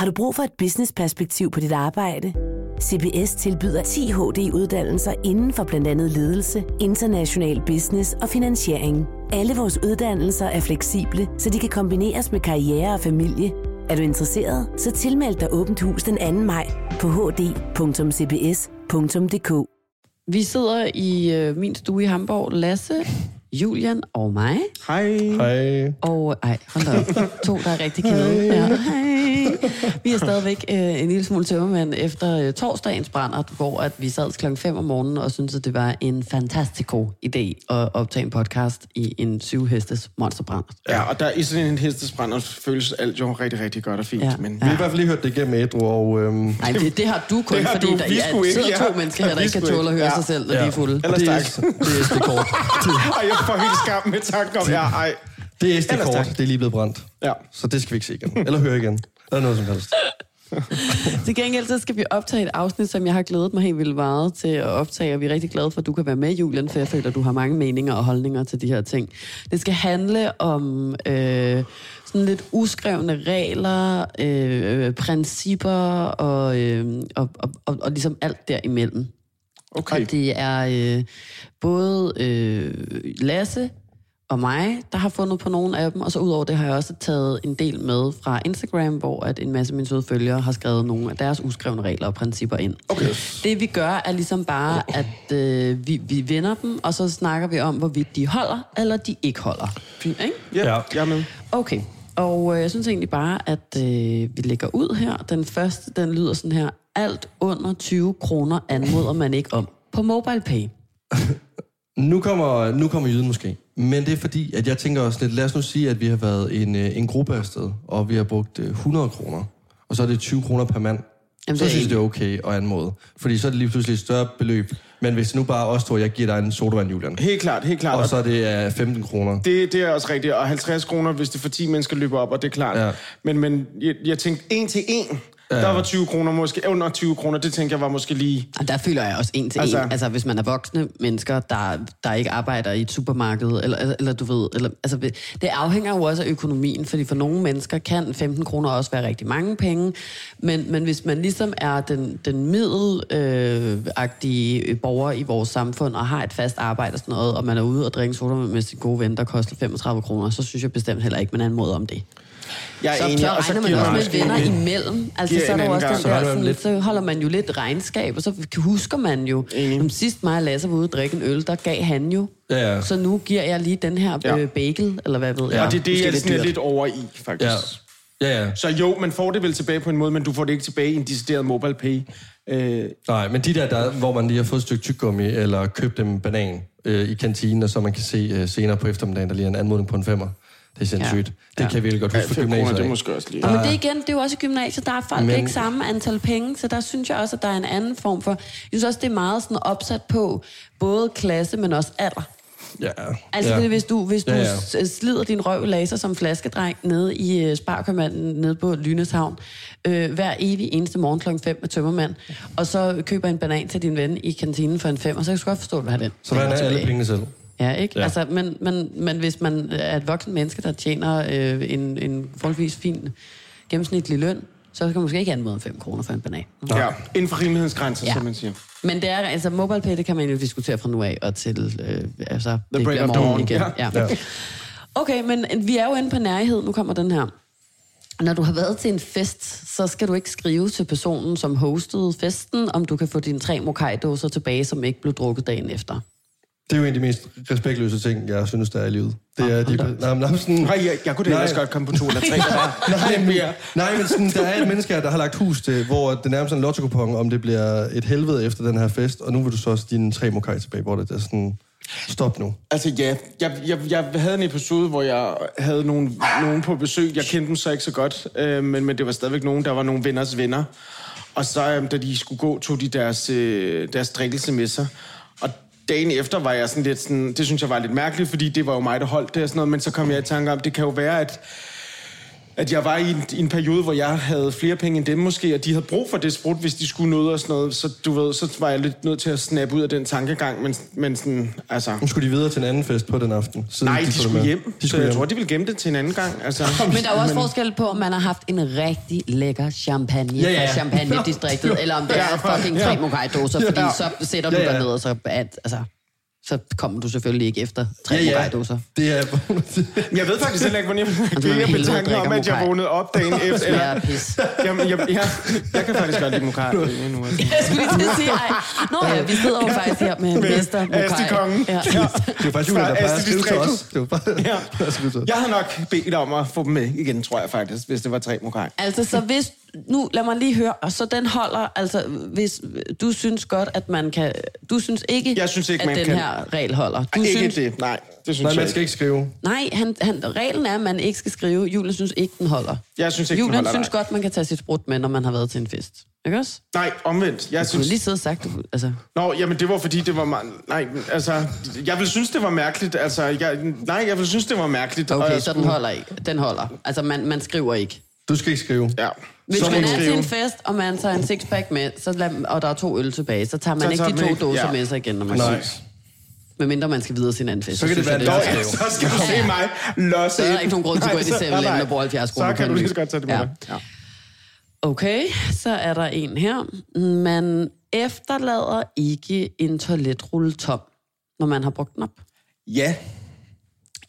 Har du brug for et business-perspektiv på dit arbejde? CBS tilbyder 10 HD-uddannelser inden for blandt andet ledelse, international business og finansiering. Alle vores uddannelser er fleksible, så de kan kombineres med karriere og familie. Er du interesseret, så tilmeld dig Åbent Hus den 2. maj på hd.cbs.dk. Vi sidder i øh, min stue i Hamburg. Lasse, Julian og mig. Hej. Hej. Og, ej, hold da op. To, der er rigtig kede. Ja. Hej. Vi er stadigvæk øh, en lille smule tømmermænd efter øh, torsdagens brændert, hvor at vi sad klokken 5 om morgenen og syntes, at det var en fantastisk god idé at optage en podcast i en syvhestes monsterbrændert. Ja, og der i sådan en hestesbrænder føles alt jo rigtig, rigtig godt og fint. Ja. Men Vi har i hvert fald lige hørt det igennem ædru, og... Øhm, Nej, det, det har du kun, Det har fordi du. der Vi ja, ikke, sidder ja. to mennesker her, der ikke kan tåle at ikke. høre Ja. sig selv, når de er fulde. Ellers det, er, det er SD-kort. Ej, jeg får helt skam med tanken om, ja, ej. Det er SD-kort, det er lige blevet brændt. Ja. Så det skal vi ikke se igen. Eller høre igen. Eller noget som helst. Til gengæld så skal vi optage et afsnit, som jeg har glædet mig helt vildt meget til at optage, og vi er rigtig glade for, at du kan være med, Julian, for jeg føler, at du har mange meninger og holdninger til de her ting. Det skal handle om øh, sådan lidt uskrevne regler, øh, principper og, øh, og, og, og, og ligesom alt derimellem. Okay. Og det er øh, både øh, Lasse og mig, der har fundet på nogle af dem, og så udover det har jeg også taget en del med fra Instagram, hvor at en masse af mine søde følgere har skrevet nogle af deres uskrevne regler og principper ind. Okay. Det vi gør er ligesom bare, at øh, vi, vi vender dem, og så snakker vi om, hvorvidt de holder, eller de ikke holder. Fint, ikke? Ja, Ja. jeg er med. Okay, og øh, jeg synes egentlig bare, at øh, vi lægger ud her. Den første, den lyder sådan her. Alt under 20 kroner anmoder man ikke om på MobilePay. Nu kommer, nu kommer jyden måske. Men det er fordi, at jeg tænker også lidt, lad os nu sige, at vi har været en, øh, en gruppe afsted, og vi har brugt øh, 100 kroner, og så er det 20 kroner per mand. Jamen, så det synes jeg, det er okay at anmode. Fordi så er det lige pludselig et større beløb. Men hvis det nu bare os to, jeg giver dig en sodavand, Julian. Helt klart, helt klart. Og så er det øh, 15 kroner. Det, det er også rigtigt. Og 50 kroner, hvis det for 10 mennesker løber op, og det er klart. Ja. Men, men jeg, jeg tænkte, en til en, ja. der var 20 kroner måske, under 20 kroner, det tænkte jeg var måske lige... Og der føler jeg også en til Altså- en. Altså, hvis man er voksne mennesker, der, der ikke arbejder i et supermarked, eller, eller, du ved, eller, altså, det afhænger jo også af økonomien, fordi for nogle mennesker kan 15 kroner også være rigtig mange penge, men, men hvis man ligesom er den, den middelagtige øh, borger i vores samfund, og har et fast arbejde og sådan noget, og man er ude og drikke soda med sin gode ven, der koster 35 kroner, så synes jeg bestemt heller ikke, man en måde om det. Jeg er Så, enig, så og så regner man også med venner en- imellem. Altså, så er der også den gang. der, sådan, lidt. så holder man jo lidt regnskab, og så husker man jo. Om sidst mig og Lasse var ude og drikke en øl, der gav han jo. Ja, ja. Så nu giver jeg lige den her Ja. øh, bagel, eller hvad ved jeg. Og det er det, jeg sådan er lidt over i, faktisk. Ja. Ja, ja. Så jo, man får det vel tilbage på en måde, men du får det ikke tilbage i en decideret mobile pay. Øh, Nej, men de der, der, hvor man lige har fået et stykke tyggegummi, eller købt en banan øh, i kantinen, og så man kan se øh, senere på eftermiddagen, der lige er en anmodning på en femmer. Det er sindssygt. Ja. Det Ja. kan jeg virkelig godt ja, huske fra 5 kroner, gymnasiet. det er måske også lige... Og men det er igen, det er jo også i gymnasiet, der er folk Men- ikke samme antal penge, så der synes jeg også, at der er en anden form for... Jeg synes også, det er meget sådan opsat på både klasse, men også alder. Ja. Altså, ja. ja. hvis du, hvis du Ja, ja, ja. ja. slider din røv laser som flaskedreng nede i uh, Sparkommanden nede på Lyneshavn, øh, hver evig eneste morgen klokken 5 med tømmermand, og så køber en banan til din ven i kantinen for en 5, og så kan du godt forstå, at du har den. Så hvad er alle pengene selv? Ja, ikke? Ja. Altså, men, men, men hvis man er et voksen menneske, der tjener øh, en, en forholdsvis fin gennemsnitlig løn, så kan man måske ikke anmode om 5 kroner for en banan. Ja, inden for rimelighedens Ja. som man siger. Men det er, altså MobilePay, det kan man jo diskutere fra nu af og til, øh, altså, det break bliver morgen igen. ja. Ja. Okay, men vi er jo inde på nærhed. Nu kommer den her. Når du har været til en fest, så skal du ikke skrive til personen, som hostede festen, om du kan få dine tre mokai-dåser tilbage, som ikke blev drukket dagen efter. Det er jo en af de mest respektløse ting, jeg synes, der er i livet. Det er de... Nej, men, nej, sådan, Nej, jeg, jeg kunne da Nej. ellers godt komme på to eller tre. Lidt mere. Nej, men sådan, der er et menneske her, der har lagt hus til, hvor det nærmest er en lotto om det bliver et helvede efter den her fest, og nu vil du så også dine tre mokai tilbage, hvor det er sådan, stop nu. Altså ja, jeg, jeg, jeg havde en episode, hvor jeg havde nogen, nogen på besøg. Jeg kendte dem så ikke så godt, øh, men, men det var stadigvæk nogen, der var nogle venners venner. Og så, øh, da de skulle gå, tog de deres, øh, deres drikkelse med sig. Dagen efter var jeg sådan lidt sådan, det synes jeg var lidt mærkeligt, fordi det var jo mig, der holdt det og sådan noget, men så kom jeg i tanke om, det kan jo være, at at jeg var i en, i en periode, hvor jeg havde flere penge end dem måske, og de havde brug for det sprut, hvis de skulle noget og sådan noget. Så du ved, så var jeg lidt nødt til at snappe ud af den tankegang, men, men sådan, altså... Nu skulle de videre til en anden fest på den aften. siden Nej, de, det skulle med. hjem. De så skulle jeg hjem. tror, de ville gemme det til en anden gang. Altså, Men der er jo også forskel på, om man har haft en rigtig lækker champagne Ja, ja, ja. fra champagne-distriktet, eller om det er Ja, fucking ja. tre mokai-dåser, fordi Ja. så sætter du Ja, dig ja. ned, og så, at, altså, så kommer du selvfølgelig ikke efter tre Ja, ja. Det er... jeg ved faktisk heller ikke, hvordan jeg griner helvede med tanken om, at jeg vågnede op dagen efter. Det Eller, er pis. jamen, jeg, jeg, jeg kan faktisk godt lide mokai nu. Altså. Jeg skulle lige til at sige, ej. Nå ja, vi sidder jo faktisk her med Mester Asti Mokai. Kongen. Ja. Ja. Det er faktisk Julia, der plejer at skrive til Asti os. Det var bare... Ja. Jeg skrive til os. Jeg havde nok bedt om at få dem med igen, tror jeg faktisk, hvis det var tre mokai. Altså, så hvis... Nu, lad mig lige høre, og så den holder, altså, hvis du synes godt, at man kan... Du synes ikke, Jeg synes ikke, at man den kan. her regel holder. Du Ikke synes, det, nej. Det synes Nej, jeg man skal ikke skrive. Nej, han, han, reglen er, at man ikke skal skrive. Julen synes ikke, den holder. Jeg synes ikke, den Julen holder, synes nej. godt, man kan tage sit sprut med, når man har været til en fest. Ikke også? Nej, omvendt. Jeg Du synes... lige siddet og sagt, du, altså... Nå, jamen det var fordi, det var... meget- Nej, altså... Jeg ville synes, det var mærkeligt. Altså, jeg, nej, jeg ville synes, det var mærkeligt. Okay, så den holder ikke. Den holder. Altså, man, man skriver ikke. Du skal ikke skrive. Ja. Hvis Så man er til en fest, og man tager en sixpack med, så lad, og der er to øl tilbage, så tager man Så ikke tager de to ikke- dåser ja. med sig igen, når man Nej. ses. Medmindre man skal videre til en anden fest. Så kan det synes være er Skrive. ja, så skal du se mig losse Så er der ikke nogen grund til at gå ind i Nej, så- 7-Eleven nej, og bruge 70 kroner Så kan du lige så godt tage det med Ja. dig. Ja. Okay, så er der en her. Man efterlader ikke en toiletrulle tom, når man har brugt den op. ja,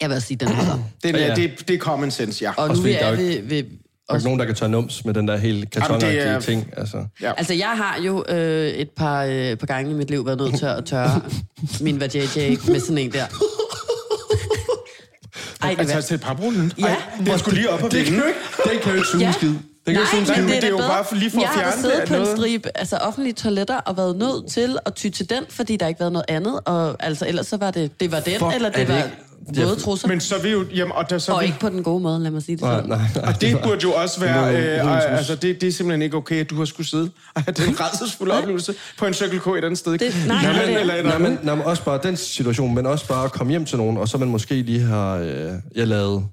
Jeg vil sige, den holder. det, er, ja. det, det er common sense, ja. Og nu er vi ved... Der er ikke nogen, der kan tage nums med den der helt kartonagtige er- ting. Altså. ja. Altså, jeg har jo øh, et par, øh, par gange i mit liv været nødt til at tørre min vajayjay med sådan en der. Ej, det er Altså, til et parbrullen? Ja. Den skulle lige op og Det kan jo ikke, den kan jo ikke suge Ja. skid. Den kan Nej, en men det er, det er jo da bare bedre. lige for at jeg har da fjerne siddet det på af en noget. stribe altså offentlige toiletter og været nødt til at ty til den, fordi der ikke været noget andet. Og altså, ellers så var det, det var den, Fuck, eller er det det var ikke- våde trusser. Men så vil jo... Jamen, og der, så Og vil, ikke på den gode måde, lad mig sige det Nej, sådan. nej, nej. og det burde jo også være... Det Øh, øh, altså, det, det er simpelthen ikke okay, at du har skulle sidde og have den rædselsfulde oplevelse på en Circle K et andet sted. Det- nej, Jamen, nej, det- eller et Nej, men, nej, men også bare den situation, men også bare at komme hjem til nogen, og så man måske lige har øh, jeg lavet...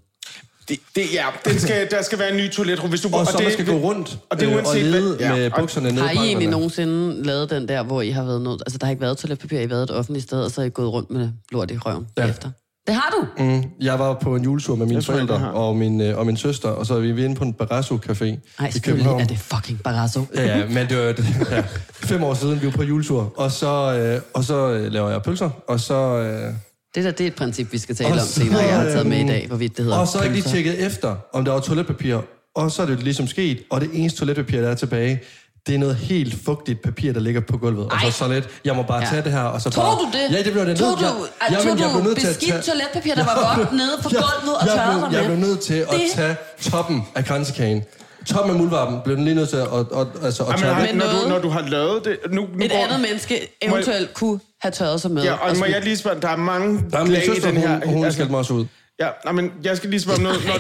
Det, det, ja, den skal, der skal være en ny toiletrum, hvis du... Og så det, man skal gå rundt og det er øh, uanset og lede ja, med og- bukserne nede Har i egentlig nogensinde lavet den der, hvor I har været nødt... Altså, der har ikke været toiletpapir, I har været et offentligt sted, og så er I gået rundt med lort i røven. Ja. efter. Det har du? Mm, jeg var på en juletur med mine Jeg tror, jeg forældre og min, øh, og min søster, og så er vi inde på en Barrasso-café Nej, i København. er det fucking barazo. Ja, ja, men det var det, ja, fem år siden, vi var på juletur, og så, øh, og så øh, laver jeg pølser, og så... Øh, Det der, det er et princip, vi skal tale Og om så, senere, jeg har taget med i dag, hvorvidt det hedder Og så har jeg lige tjekket efter, om der var toiletpapir. Og så er det ligesom sket, og det eneste toiletpapir, der er tilbage, det er noget helt fugtigt papir, der ligger på gulvet. Og Ej. så så lidt, jeg må bare Ja. tage det her, og så Tog bare... du det? Ja, det blev jeg nødt Tog du, jeg, ej, jamen, tog jeg blev du nødt til at beskidt tage- toiletpapir, der var godt nede på Jeg- gulvet og jeg tørrede dig Jeg blev nødt til at Det- tage toppen af kransekagen. Toppen af muldvarpen blev den lige nødt til at, at, at, altså, at tørre. Men når, du, når du har lavet det... Nu, nu Et går, andet menneske eventuelt kunne have tørret sig med. Ja, og må skulle- jeg lige spørge, der er mange Der er min i søster, den her... hun, hun altså, skældte mig også ud. Ja, nej, men jeg skal lige spørge om noget. Når,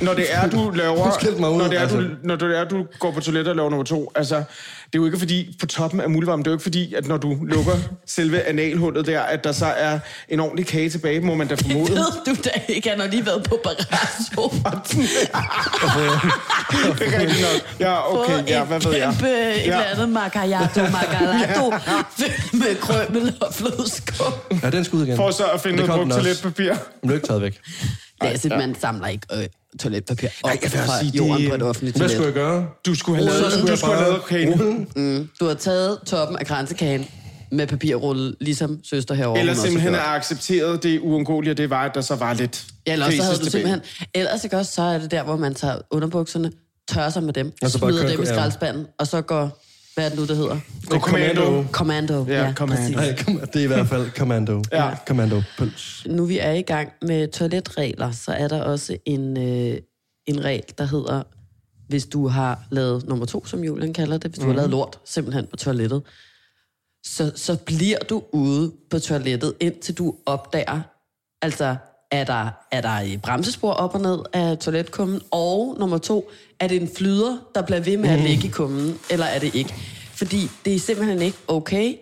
når det er, du laver... Mig ud, når, det er, du, altså. når det er, du går på toilettet og laver nummer to, altså... Det er jo ikke fordi, på toppen af muldvarmen, det er jo ikke fordi, at når du lukker selve analhullet der, at der så er en ordentlig kage tilbage, må man da formode. Ved du da ikke, han har lige været på Barrasso. det er rigtigt nok. Ja, okay, ja, hvad ved jeg? Kæmpe et eller Ja. andet macchiato, macchiato, med krømmel og flødeskum. Ja, den skal ud igen. For så at finde Det noget brugt toiletpapir. Den blev ikke taget væk. Det er altså, man samler ikke øh, toiletpapir op Ej, jeg vil fra sige, det- jorden på et offentligt Hvad toilet. skulle jeg gøre? Du skulle have lavet, du jeg skulle have lavet kagen. den? Du har taget toppen af kransekagen med papirrulle, ligesom søster herovre. Eller simpelthen har accepteret det uundgåelige, det var, at der så var lidt Ja, eller også så havde du simpelthen... Ellers ikke også, så er det der, hvor man tager underbukserne, tørrer sig med dem, Og så smider dem i ja. skraldespanden, og så går... Hvad er det nu, det hedder? Gå kommando. Commando. Ja, commando. præcis. Nej, det er i hvert fald Commando. Ja. Commando Pøls. Nu vi er i gang med toiletregler, så er der også en, øh, en regel, der hedder, hvis du har lavet nummer to, som Julian kalder det, hvis du mm. har lavet lort simpelthen på toilettet, så, så bliver du ude på toilettet, indtil du opdager, altså, er der, er der et bremsespor op og ned af toiletkummen, og nummer to, er det en flyder, der bliver ved med at ligge i kummen, eller er det ikke? Fordi det er simpelthen ikke okay,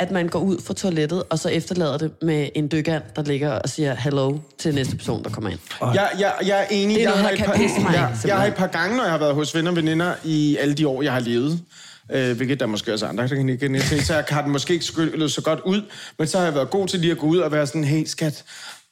at man går ud fra toilettet, og så efterlader det med en dykkand, der ligger og siger hello til næste person, der kommer ind. Jeg, jeg, jeg er enig. Det er jeg, noget, har der kan par, pisse mig jeg, jeg har et par gange, når jeg har været hos venner og veninder i alle de år, jeg har levet, øh, hvilket der måske også er andre, der kan ikke så jeg har den måske ikke skyllet så godt ud, men så har jeg været god til lige at gå ud og være sådan, hey skat,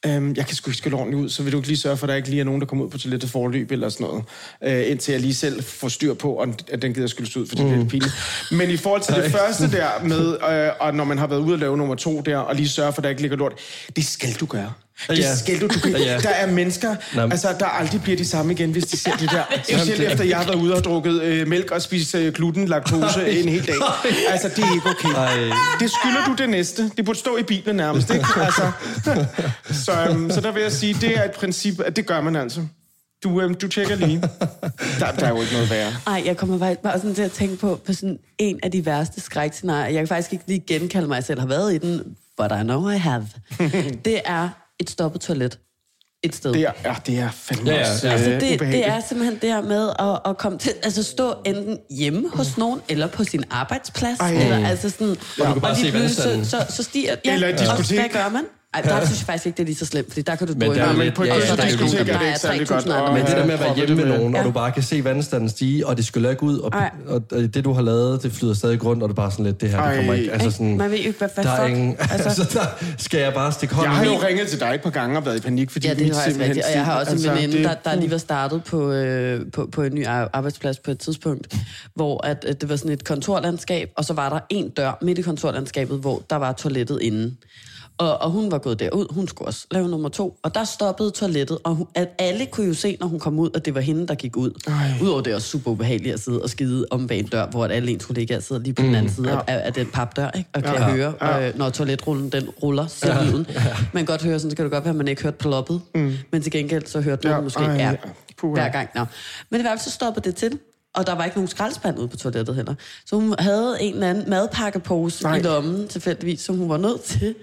Øhm, jeg kan sgu ikke skylle ordentligt ud, så vil du ikke lige sørge for, at der ikke lige er nogen, der kommer ud på toilettet forløb eller sådan noget, øh, indtil jeg lige selv får styr på, at den gider skylles ud, for det bliver lidt pinligt. Men i forhold til det første der med, øh, og når man har været ude og lave nummer to der, og lige sørge for, at der ikke ligger lort, det skal du gøre. Det Ja. skal du. du kan, Ja. Der er mennesker, Nå. altså, der aldrig bliver de samme igen, hvis de ser det der. Specielt efter jeg har været ude og drukket øh, mælk og spist øh, gluten, laktose en hel dag. Altså, det er ikke okay. Ej. Det skylder du det næste. Det burde stå i bilen nærmest, ikke? Altså, så, øhm, så der vil jeg sige, det er et princip, at det gør man altså. Du, øhm, du tjekker lige. Der, der er jo ikke noget værre. Ej, jeg kommer faktisk bare sådan til at tænke på, på sådan en af de værste skrækscenarier. Jeg kan faktisk ikke lige genkalde mig, at jeg selv har været i den, but I know I have. det er et stoppet toilet et sted. Det er, ja, det er fandme Ja, ja, også ja. øh, Altså, det, det er simpelthen det her med at, at komme til, altså stå enten hjemme hos nogen, eller på sin arbejdsplads, Ej. eller altså sådan, Og du kan bare og se lige pludselig så, så, så stiger, ja, Eller et og diskotek. hvad gør man? Ej, der synes jeg faktisk ikke, det er lige så slemt, fordi der kan du Men der er om, lidt- på et og så er der ikke nogen, der er det der ikke særlig er godt 3.000 andre Men det der med at være Ja. hjemme med nogen, og Ja. du bare kan se vandstanden stige, og det skyller ikke ud, og, og, og det du har lavet, det flyder stadig rundt, og det er bare sådan lidt, det her, det kommer ikke. Altså sådan, Man ved ikke, hvad, hvad der er ingen, Altså, altså, der skal jeg bare stikke hånden Jeg har jo ringet til dig et par gange og været i panik, fordi Ja, det er simpelthen rigtigt. Og jeg har også en altså, veninde, det- der, der lige var startet på, øh, på, på en ny ar- arbejdsplads på et tidspunkt, hvor at, at det var sådan et kontorlandskab, og så var der en dør midt i kontorlandskabet, hvor der var toilettet inde. Og, og hun var gået derud, hun skulle også lave nummer to, og der stoppede toilettet, og hun, at alle kunne jo se, når hun kom ud, at det var hende, der gik ud. Ej. Udover det er også super ubehageligt at sidde og skide om bag en dør, hvor alle ens kollegaer sidder lige på den anden side ja. af, af den papdør, ikke? og kan Ja. høre, Ja. øh, når toiletrullen den ruller, ser lyden. Man kan godt høre, sådan så kan det godt være, at man ikke hørte ploppet, mm. men til gengæld så hørte man Ja, ja, måske ej, ja, hver gang. Nå. Men i hvert fald så stoppede det til, og der var ikke nogen skraldespand ude på toilettet heller. Så hun havde en eller anden madpakkepose Nej. i lommen, tilfældigvis, som hun var nødt til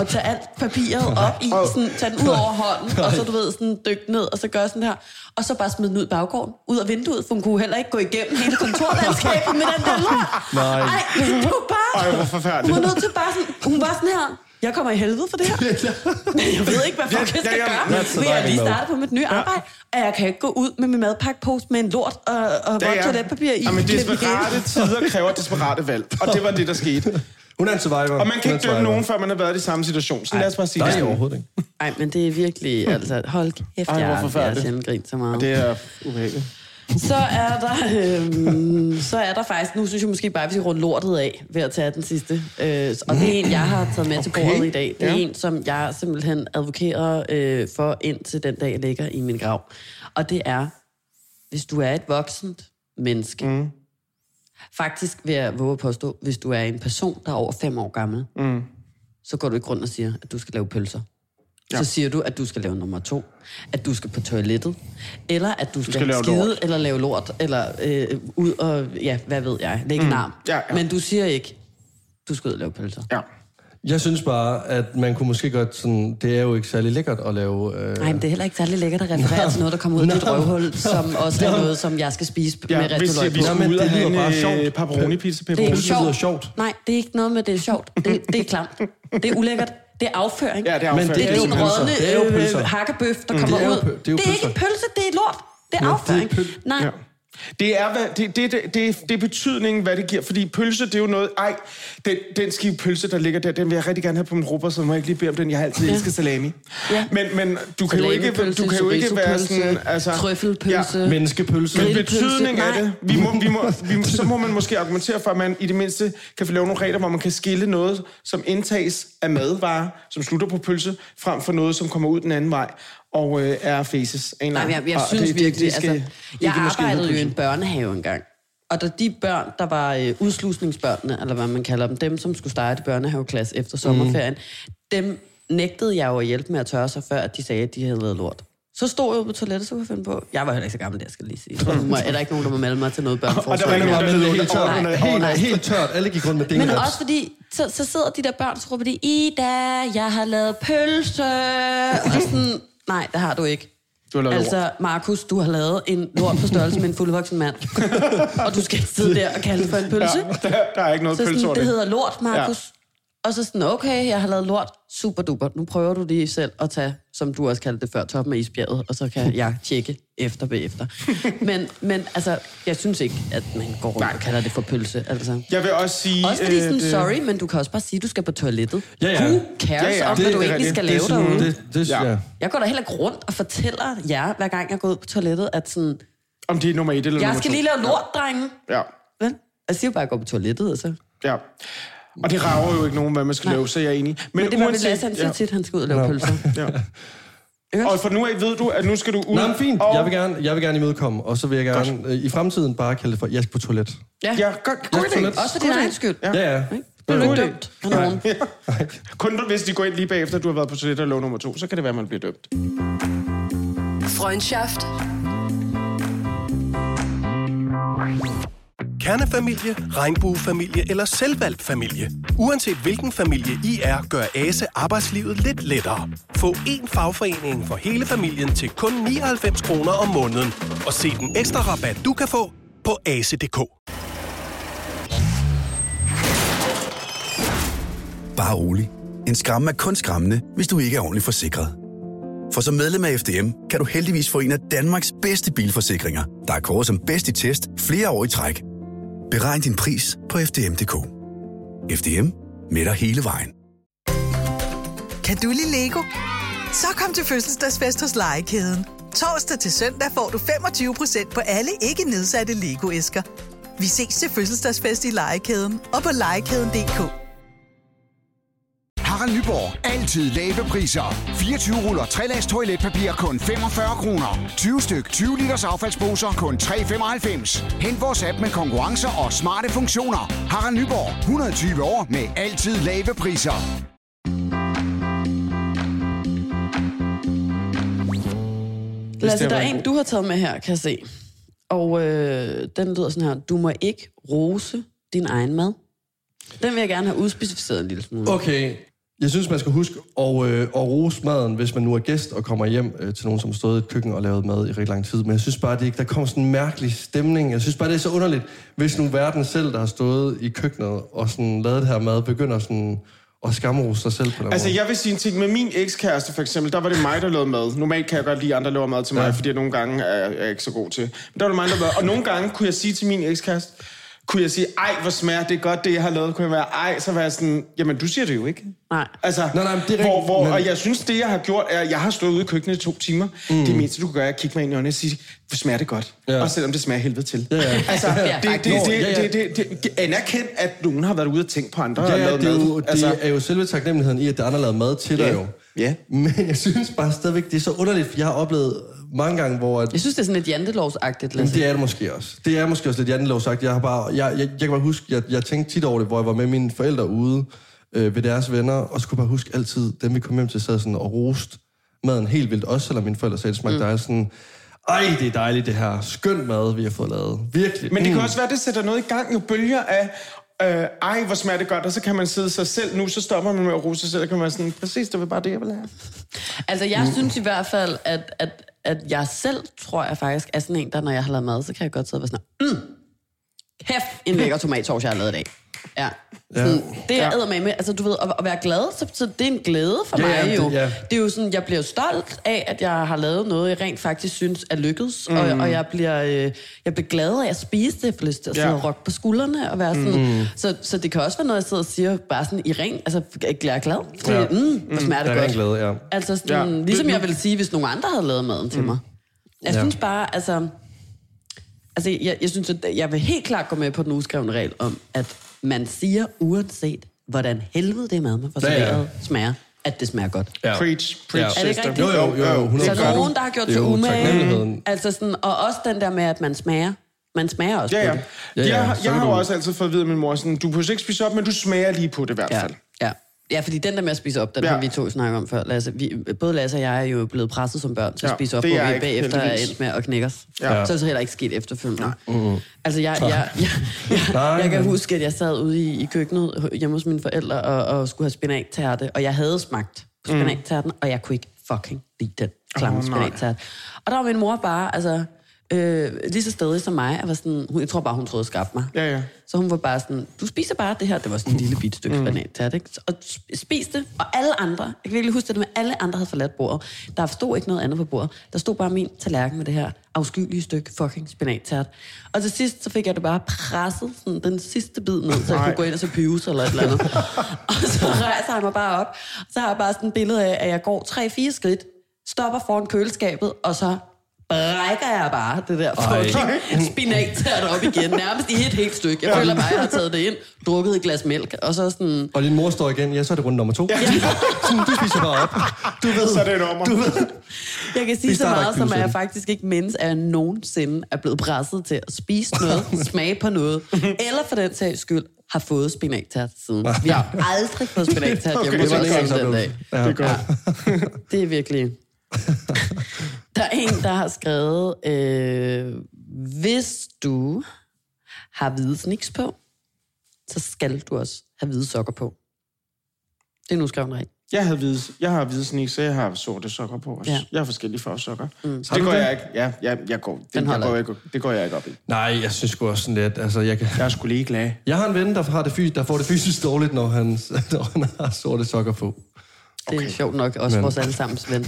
at tage alt papiret op i, sådan, tage den ud over hånden, og så du ved, sådan dykke ned, og så gøre sådan her, og så bare smide den ud i baggården, ud af vinduet, for hun kunne heller ikke gå igennem hele kontorlandskabet med den der lort. Nej. Ej, det var bare... Ej, hvor Hun forfærdeligt. var nødt til bare sådan, hun var sådan her, jeg kommer i helvede for det her. Men jeg ved ikke, hvad fuck jeg skal gøre. Men jeg er lige startet på mit nye arbejde, og jeg kan ikke gå ud med min madpakkepose med en lort og, og vådt toiletpapir i. Jamen, desperate tider kræver desperate valg. Og det var det, der skete. Hun er en survivor. Og man kan er ikke dømme nogen, før man har været i samme situation. Så lad os bare sige Nej, det. overhovedet ikke. Ej, men det er virkelig, altså, hold kæft, Ej, jeg, jeg sjældent grint så meget. Det er ubehageligt. Så er der, øhm, så er der faktisk, nu synes jeg måske bare, at vi skal runde lortet af ved at tage den sidste. Øh, og det er en, jeg har taget med til Okay. bordet i dag. Det er Ja. en, som jeg simpelthen advokerer øh, for indtil den dag, jeg ligger i min grav. Og det er, hvis du er et voksent menneske, mm. faktisk vil jeg våge at påstå, hvis du er en person, der er over fem år gammel, mm. så går du ikke rundt og siger, at du skal lave pølser. Ja. Så siger du, at du skal lave nummer to, at du skal på toilettet, eller at du skal, skal lave skide, lort. eller lave lort, eller øh, ud og, ja, hvad ved jeg, lægge mm. en arm. Ja, ja. Men du siger ikke, du skal ud og lave pølser. Ja. Jeg synes bare, at man kunne måske godt sådan... Det er jo ikke særlig lækkert at lave... Øh, Nej, men det er heller ikke særlig lækkert at referere til noget, der kommer ud af dit røvhul, som også er noget, som jeg skal spise Ja, med hvis restoløg vi på. skal men ud og det have lyder bare en sjovt. øh, pepperoni-pizza, Det er pepperoni. Det lyder sjovt. sjovt. Nej, det er ikke noget med, det er sjovt. Det, det er klamt. Det er ulækkert. Det er afføring. Ja, det er Men afføring. Det er din pølser. rådne Det er øh, hakkebøf, der kommer Det er ud. det er jo det er ikke pølser. en pølse, det er lort. Det er Ja, det er afføring. pøl- Nej. Ja. Det er, hvad, det, det, det, det, det er betydningen, hvad det giver. Fordi pølse, det er jo noget... Ej, den, den skive pølse, der ligger der, den vil jeg rigtig gerne have på min rubber, så må jeg ikke lige bede om den. Jeg har altid Ja. elsket salami. Ja. Men, men du kan jo ikke, du kan jo ikke være sådan... Altså, Trøffelpølse. Ja. Menneskepølse. Men betydning af det, vi må, vi må, vi må, så må man måske argumentere for, at man i det mindste kan få lavet nogle regler, hvor man kan skille noget, som indtages af madvarer, som slutter på pølse, frem for noget, som kommer ud den anden vej og øh, er faces. af en Nej, men jeg, jeg Og synes det- det- virkelig, det skal altså, jeg ikke måske arbejdede jo i en børnehave engang. Og da de børn, der var øh, udslusningsbørnene, eller hvad man kalder dem, dem som skulle starte i børnehaveklasse efter sommerferien, mm. dem nægtede jeg jo at hjælpe med at tørre sig, før at de sagde, at de havde lavet lort. Så stod jeg ude på toilettet, så kunne jeg finde på. Jeg var heller ikke så gammel, det jeg skal lige sige. Må, er der ikke nogen, der må melde mig til noget Og der var børneforslag. nogen, der Men helt tørt. Helt, under- helt tørt. Alle gik rundt med Men dingeraps. også fordi, så, så sidder de der børn, så råber de, Ida, jeg har lavet pølse. Og sådan, nej, det har du ikke. Du har lavet lort. altså, Markus, du har lavet en lort på størrelse med en fuldvoksen mand. og du skal sidde der og kalde det for en pølse. Ja, der, der er ikke noget så pølse sådan, det det. hedder lort, Markus. Og så sådan, okay, jeg har lavet lort, super duper. Nu prøver du lige selv at tage, som du også kaldte det før, toppen af isbjerget, og så kan jeg tjekke efter bagefter. Men, men altså, jeg synes ikke, at man går rundt og kalder det for pølse. Altså. Jeg vil også sige... Også fordi sådan, øh, det- sorry, men du kan også bare sige, at du skal på toilettet. Ja, ja. Who cares Ja, ja, om, det hvad du egentlig skal Det lave sådan- derude? Det, det, Ja. ja. Jeg går da heller ikke rundt og fortæller jer, hver gang jeg går ud på toilettet, at sådan, Om det er nummer et eller jeg nummer skal to. lige lave lort, drenge. Ja, Vel? Jeg siger jo bare, at jeg går på toilettet, altså. ja. Og det rager jo ikke nogen, hvad man skal Nej. lave, så jeg er enig. Men, men det var uanset- Lasse, han siger ja, tit, han skal ud og lave pølser. ja. Ikke? Og for nu af ved du, at nu skal du ud... Nå, men fint. Og... Jeg vil gerne, jeg vil gerne imødekomme, og så vil jeg gerne øh, i fremtiden bare kalde det for, jeg skal på toilet. Ja, godt, god Ja, idé. Også for din egen skyld. Ja. Ja, ja. Ikke? Bliver du God ikke dømt af nogen? Kun hvis de går ind lige bagefter, at du har været på toilet og lov nummer to, så kan det være, at man bliver dømt. Freundschaft. Kernefamilie, regnbuefamilie eller selvvalgt familie. Uanset hvilken familie I er, gør ASE arbejdslivet lidt lettere. Få én fagforening for hele familien til kun 99 kroner om måneden. Og se den ekstra rabat, du kan få på ase.dk. Bare rolig. En skræmme er kun skræmmende, hvis du ikke er ordentligt forsikret. For som medlem af FDM kan du heldigvis få en af Danmarks bedste bilforsikringer, der er kåret som bedst i test flere år i træk. Beregn din pris på FDM.dk. FDM med dig hele vejen. Kan du lide Lego? Så kom til fødselsdagsfest hos Legekæden. Torsdag til søndag får du 25% på alle ikke nedsatte Lego-æsker. Vi ses til fødselsdagsfest i Legekæden og på legekæden.dk. Harald Nyborg. Altid lave priser. 24 ruller 3 lags toiletpapir kun 45 kroner. 20 styk 20 liters affaldsposer kun 3,95. Hent vores app med konkurrencer og smarte funktioner. Harald Nyborg. 120 år med altid lave priser. Lasse, det der er en du har taget med her, kan jeg se. Og øh, den lyder sådan her. Du må ikke rose din egen mad. Den vil jeg gerne have udspecificeret en lille smule. Okay. Jeg synes, man skal huske at, øh, at rose maden, hvis man nu er gæst og kommer hjem øh, til nogen, som har stået i et køkken og lavet mad i rigtig lang tid. Men jeg synes bare, det ikke, der kommer sådan en mærkelig stemning. Jeg synes bare, det er så underligt, hvis nu verden selv, der har stået i køkkenet og sådan lavet det her mad, begynder sådan at skamrose sig selv på den Altså, måde. jeg vil sige en ting. Med min ekskæreste, for eksempel, der var det mig, der lavede mad. Normalt kan jeg godt lide, at andre laver mad til mig, ja. fordi jeg nogle gange er, er ikke så god til. Men der var det mig, der lavede. Og nogle gange kunne jeg sige til min ekskæreste, kunne jeg sige, ej, hvor smager det godt, det jeg har lavet. Kunne jeg være, ej, så var jeg sådan, jamen, du siger det jo ikke. Nej. Altså, Nej, nej, men det er hvor, rigtigt, hvor, men- Og jeg synes, det jeg har gjort, er, at jeg har stået ude i køkkenet i to timer. Mm. Det mindste, du kan gøre, er at kigge mig ind i øjnene og sige, hvor smager det godt. Ja. Også selvom det smager helvede til. Ja, ja. Altså, Ja, det, det, det, det, det, det, det, anerkendt, at nogen har været ude og tænkt på andre og Ja, ja, lavet det, er mad. jo, det altså, er jo selve taknemmeligheden i, at der er andre lavet mad til dig Ja. jo. Ja. Men jeg synes bare stadigvæk, det er så underligt, for jeg har oplevet mange gange, hvor... At, Jeg synes, det er sådan lidt jantelovsagtigt, Lasse. det er det måske også. Det er måske også lidt jantelov sagt. Jeg, har bare, jeg, jeg, jeg kan bare huske, jeg, jeg tænkte tit over det, hvor jeg var med mine forældre ude øh, ved deres venner, og så kunne jeg bare huske altid, dem vi kom hjem til, sad sådan og rost maden helt vildt, også selvom mine forældre sagde, det smagte mm. dejligt. Sådan, ej, det er dejligt det her. Skønt mad, vi har fået lavet. Virkelig. Men det kan Mm. også være, det sætter noget i gang, jo bølger af, øh, ej, hvor smager det godt, og så kan man sidde sig selv. Nu så stopper man med at rose sig selv, og kan man være sådan, præcis, det var bare det, jeg ville have. Altså, jeg synes i hvert fald, at, at, at jeg selv, tror jeg faktisk, er sådan en, der når jeg har lavet mad, så kan jeg godt sidde og være sådan, mm, kæft, en lækker tomatsovs, jeg har lavet i dag. Ja. Sådan, det er ja. med, altså du ved, at, at være glad, så, så det er en glæde for Ja, mig ja, det- jo. ja. Det er jo sådan, jeg bliver stolt af, at jeg har lavet noget, jeg rent faktisk synes er lykkedes, mm. og, og jeg bliver, øh, jeg bliver glad af at spise det, får lyst til at sidde Ja. og rokke på skuldrene, og være sådan, mm. så, så det kan også være noget, jeg sidder og siger, bare sådan i ren, altså jeg er glad, fordi, Ja. ja. mm, hvor smager det er godt. glæde, ja. Altså sådan, Ja. ja. ligesom jeg ville sige, hvis nogen andre havde lavet maden til mig. Jeg Ja. synes bare, altså... Altså, jeg, jeg synes, at jeg vil helt klart gå med på den uskrevne regel om, at man siger, uanset hvordan helvede det mad, man får Ja, ja. serveret, smager, at det smager godt. Ja. Preach, preach, Er det ikke rigtigt? Jo, jo, jo, jo. 100%. Så nogen, der har gjort Det sig jo umage, altså sådan, og også den der med, at man smager. Man smager også Ja, på ja. det. Ja, ja, Jeg, jeg kan har jo også altid fået at vide af min mor, sådan, du behøver ikke spise op, men du smager lige på det i hvert Ja, fald. Ja. Fordi den der med at spise op, den Ja. har vi to snakket om før. Lasse, vi, både Lasse og jeg er jo blevet presset som børn til at Ja, spise op, det er hvor jeg vi bagefter er heldigvis. endt med at knække os. Ja. Så er det heller ikke sket efterfølgende. Mm. Altså, jeg, jeg, jeg, jeg, Nej, jeg kan men- huske, at jeg sad ude i, i køkkenet hjemme hos mine forældre og, og skulle have spinattærte, og jeg havde smagt på spinattærten, og jeg kunne ikke fucking lide den klamme oh, nej. spinattærte. Og der var min mor bare, altså, øh, lige så stadig som mig. Jeg, var sådan, hun, jeg tror bare, hun troede, at skabte mig. Ja, ja. Så hun var bare sådan, du spiser bare det her. Det var sådan en lille bit stykke mm. banantært, ikke? Og sp- spis det. Og alle andre, jeg kan virkelig huske det, men alle andre havde forladt bordet. Der stod ikke noget andet på bordet. Der stod bare min tallerken med det her afskyelige stykke fucking spinattært. Og til sidst, så fik jeg det bare presset, sådan den sidste bid ned, så jeg kunne gå ind og se Pyrus eller et eller andet. og så rejser jeg mig bare op. Så har jeg bare sådan et billede af, at jeg går tre-fire skridt, stopper foran køleskabet, og så brækker jeg bare det der fucking spinattært op igen. Nærmest i et helt stykke. Jeg føler bare, at jeg har taget det ind, drukket et glas mælk, og så sådan... Og din mor står igen, ja, så er det runde nummer to. Ja. Sådan, du spiser bare op. Du ved, Så er det nummer. Du ved. Jeg kan sige så meget, som at jeg faktisk ikke mindes, at jeg nogensinde er blevet presset til at spise noget, smage på noget, eller for den sags skyld har fået spinattært siden. Vi har aldrig fået spinattært hjemme Okay, hos os den dag. Ja. Det er godt. Det er virkelig... Der er en, der har skrevet, øh, hvis du har hvide sniks på, så skal du også have hvide sokker på. Det er nu skrevet rigtigt. Jeg, havde hvide, jeg har hvide sneaks, så jeg har sorte sokker på også. Ja. Jeg har forskellige farvesokker. Mm. Så det går det? jeg ikke. Ja, jeg, jeg går, det, Den jeg går ikke, det går jeg ikke op i. Nej, jeg synes sgu også sådan lidt, altså jeg kan... Jeg er sgu lige glad. Jeg har en ven, der, har det fys- der får det fysisk dårligt, når han, når han har sorte sokker på. Det er Okay. sjovt nok også Men- vores allesammens ven.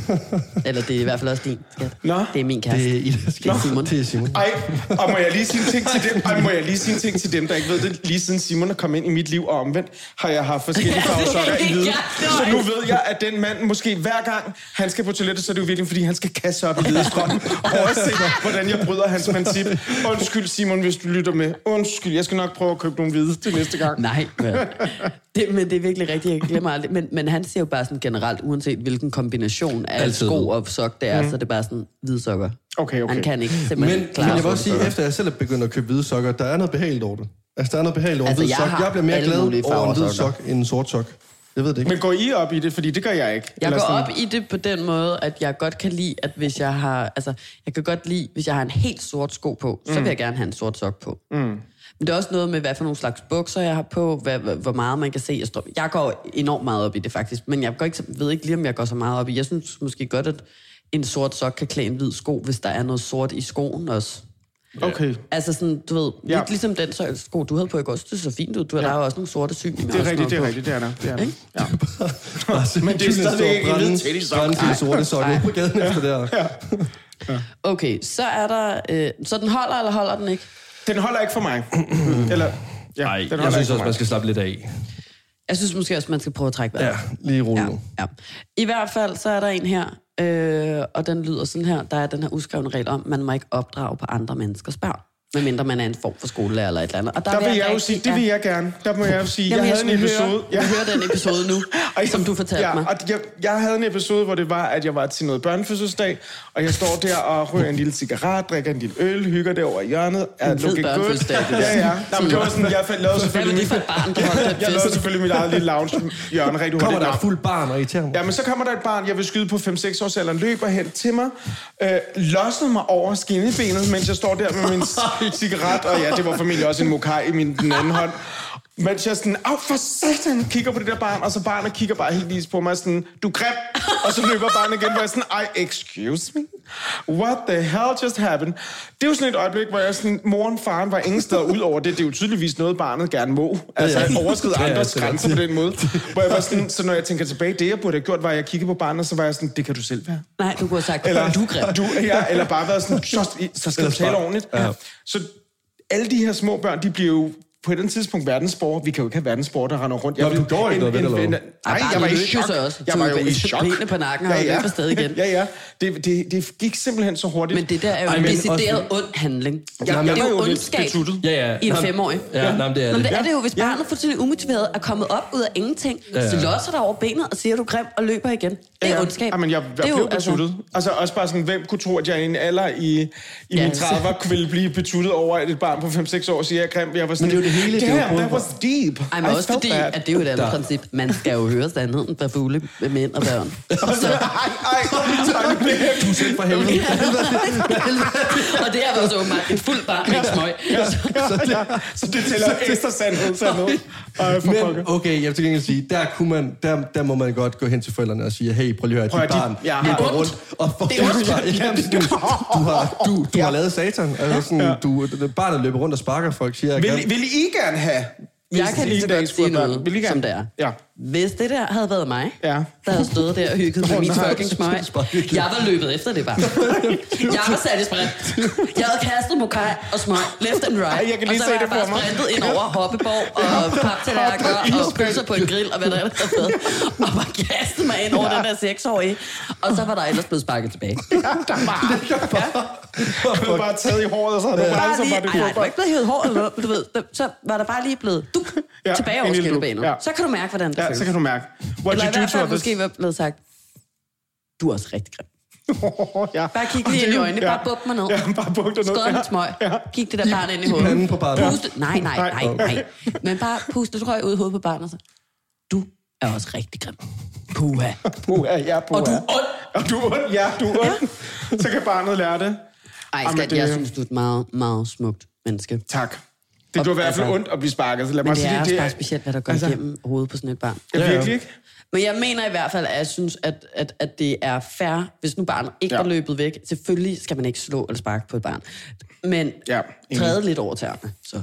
Eller det er i hvert fald også din, skat. Nå. Det er min kæreste. Det er Ida Det er Simon. Det er Simon. Ej, og må jeg lige sige en ting til dem, ej, må jeg lige sige en ting til dem, der ikke ved det, lige siden Simon er kommet ind i mit liv, og omvendt har jeg haft forskellige farvesokker i hvide. Ja, Så nu ved jeg, at den mand måske hver gang, han skal på toilettet, så er det jo virkelig, fordi han skal kaste sig op i hvide strøm, og også se, hvordan jeg bryder hans princip. Undskyld, Simon, hvis du lytter med. Undskyld, jeg skal nok prøve at købe nogle hvide til næste gang. Nej, men det, men det er virkelig rigtigt, jeg glemmer aldrig. Men, men han siger jo bare sådan generelt, uanset hvilken kombination af Altid. sko og sok det er, mm. så er det bare sådan hvide sokker. Okay, okay. Han kan ikke Men, simpelthen men klare jeg vil også sige, efter jeg selv er begyndt at købe hvide sokker, der er noget behageligt over det. Altså, der er noget behageligt over Altså, hvid jeg sok. Jeg bliver mere glad over en hvid sok end en sort sok. Jeg ved det ikke. Men går I op i det? Fordi det gør jeg ikke. Jeg Eller går sådan- op i det på den måde, at jeg godt kan lide, at hvis jeg har, altså, jeg kan godt lide, hvis jeg har en helt sort sko på, så vil jeg gerne have en sort sok på. Mm. Men det er også noget med, hvad for nogle slags bukser jeg har på, hvad, hvad, hvor meget man kan se. Jeg, står, jeg går enormt meget op i det faktisk, men jeg går ikke, ved ikke lige, om jeg går så meget op i. Jeg synes måske godt, at en sort sok kan klæde en hvid sko, hvis der er noget sort i skoen også. Okay. Altså sådan, du ved, Ja. ja. lidt ligesom den så- sko, du havde på i går, så det så fint ud. Du har ja. der er jo også nogle sorte syn. Det er rigtigt, det er rigtigt, det er der. Det er der. Ja. Men det er stadig ikke en hvid tættisok. Brænde sine sorte sokker Nej. på gaden efter det her. Okay, så er der... Øh, så den holder, eller holder den ikke? Den holder ikke for mig. Eller, ja, Nej, den jeg holder synes ikke for også, man skal slappe lidt af. Jeg synes måske også, man skal prøve at trække vejret. Ja, lige roligt Ja, nu. ja. I hvert fald, så er der en her, øh, og den lyder sådan her. Der er den her uskrevne regel om, man må ikke opdrage på andre menneskers børn. Medmindre man er en form for skolelærer eller et eller andet. Og Der vil jeg jo rigtig- sige, det vil jeg gerne. Der må jeg jo sige, Jamen, jeg jeg havde en episode... høre, jeg hører den episode nu, Ej, som du fortalte ja, mig. Og jeg, jeg havde en episode, hvor det var, at jeg var til noget børnefødselsdag, og jeg står der og ryger en lille cigaret, drikker en lille øl, hygger derovre i hjørnet. Er En fed børnefødselsdag, det der. Ja, ja. Men det var sådan, jeg lavede Hvad selvfølgelig... var det for et barn, der holdt Jeg lavede selvfølgelig mit eget lille lounge hjørne rigtig Kommer hurtigt. der Nå, et fuld barn og irriterer mig? Ja, men så kommer der et barn, jeg vil skyde på 5-6 års alderen, løber hen til mig, øh, losner mig over skinnebenet, mens jeg står der med min cigaret, og ja, det var formentlig også en mokai i min den anden hånd. Mens jeg sådan, af for satan, kigger på det der barn, og så barnet kigger bare helt lige på mig sådan, du er grim. Og så løber barnet igen, hvor jeg sådan, ej, excuse me? What the hell just happened? Det er jo sådan et øjeblik, hvor jeg sådan, moren, faren var ingen steder ud over det. Det er jo tydeligvis noget, barnet gerne må. Altså, at overskride andres er grænser på den måde. Hvor jeg var sådan, så når jeg tænker tilbage, det jeg burde have gjort, var, at jeg kiggede på barnet, så var jeg sådan, det kan du selv være. Nej, du kunne have sagt, Eller, du er grim. Du, ja, eller bare været sådan, så, så skal du tale ordentligt. Ja. Så alle de her små børn, de bliver jo på et eller andet tidspunkt verdensborgere. Vi kan jo ikke have verdensborgere, der render rundt. Nå, vil- du gjorde ikke noget ved det? Nej, Ej, jeg var i chok. så også. Jeg var jo i chok. benene på nakken og løb afsted igen. Ja, ja. Det, det, det gik simpelthen så hurtigt. Men det der er jo Ej, en decideret ond handling. Jeg- det jeg er var jo ondskab. Ja, ja. i en Nå, femårig. Ja, ja. Nå, men det er Nå, men det. det er det jo, hvis Ja. barnet er fuldstændig umotiveret er kommet op ud af ingenting, Ja, ja. så losser dig over benet og siger, du grim og løber igen. Det er Ja, ondskab. Ja, men jeg, jeg det er blev altså, betuttet. Altså også bare sådan, hvem kunne tro, at jeg i en alder i, i Ja, mine så- 30'er ville blive betuttet over, at et barn på 5-6 år siger, jeg er grim. Jeg var sådan, det er jo det hele, det er jo Damn, både- that was deep. Ej, men I også fordi, that. at det er jo et andet Der. princip. Man skal jo høre sandheden fra fugle med mænd og børn. Ej, ej, Du selv for helvede. og det er også åbenbart et fuldt barn, ikke smøg. Så det tæller ekstra sandhed, sandhed. For Men pokker. okay, jeg vil til gengæld sige, der, kunne man, der, der må man godt gå hen til forældrene og sige, hey, prøv lige at høre, dit barn jeg løber har rundt og får Det er ondt. Du, du, har, du, du har lavet satan. Altså sådan, du, det- barnet løber rundt og sparker folk, siger jeg. Vil, vil I gerne have... Jeg kan I lige så godt sige noget, I som det er. Ja. Hvis det der havde været mig, Ja. der havde stået der og hygget med min fucking smøg, jeg var løbet efter det bare. Jeg var sat i sprint. Jeg havde kastet mokai og smøg left and right. Ej, jeg kan lige og så se var det jeg bare for mig. sprintet ind over hoppeborg og paptallerker og pølser på en grill og hvad der ellers var Og bare kastet mig ind over den der seksårige. Og så var der ellers blevet sparket tilbage. Du har bare taget i håret, og så har du bare, Bare lige, var det ej, nej, det var ikke blevet hævet hår eller noget, men du ved, så var der bare lige blevet duk, Ja, tilbage over ja. Så kan du mærke, hvordan det Ja, så kan du mærke. What Eller i you do hvert fald måske være blevet sagt, du er også rigtig grim. ja. Bare kig lige ind i øjnene, bare buk mig ned. Ja, bare buk dig ned. Skål Ja. smøg. Ja. Kig det der barn ind i hovedet. panden på barnet. Puste, nej, nej, nej, nej. Men bare puste trøj ud i hovedet på barnet. Så. Du er også rigtig grim. Puha. Puha, ja, puha. Og du er ond. Og du er ond, ja, du er ond. Så kan barnet lære det. Ej, skat, det- jeg synes, du er et meget, meget smukt menneske. Tak. Det er i hvert fald Altså- ondt at blive sparket. Så lad mig Men det sige, er også bare specielt, hvad der går altså- igennem hovedet på sådan et barn. Ja, virkelig ikke? Men jeg mener i hvert fald, at jeg synes, at, at, at det er fair, hvis nu barnet ikke Ja. ja. var løbet væk. Selvfølgelig skal man ikke slå eller sparke på et barn. Men Ja, ja, træde lidt over tæerne. Så.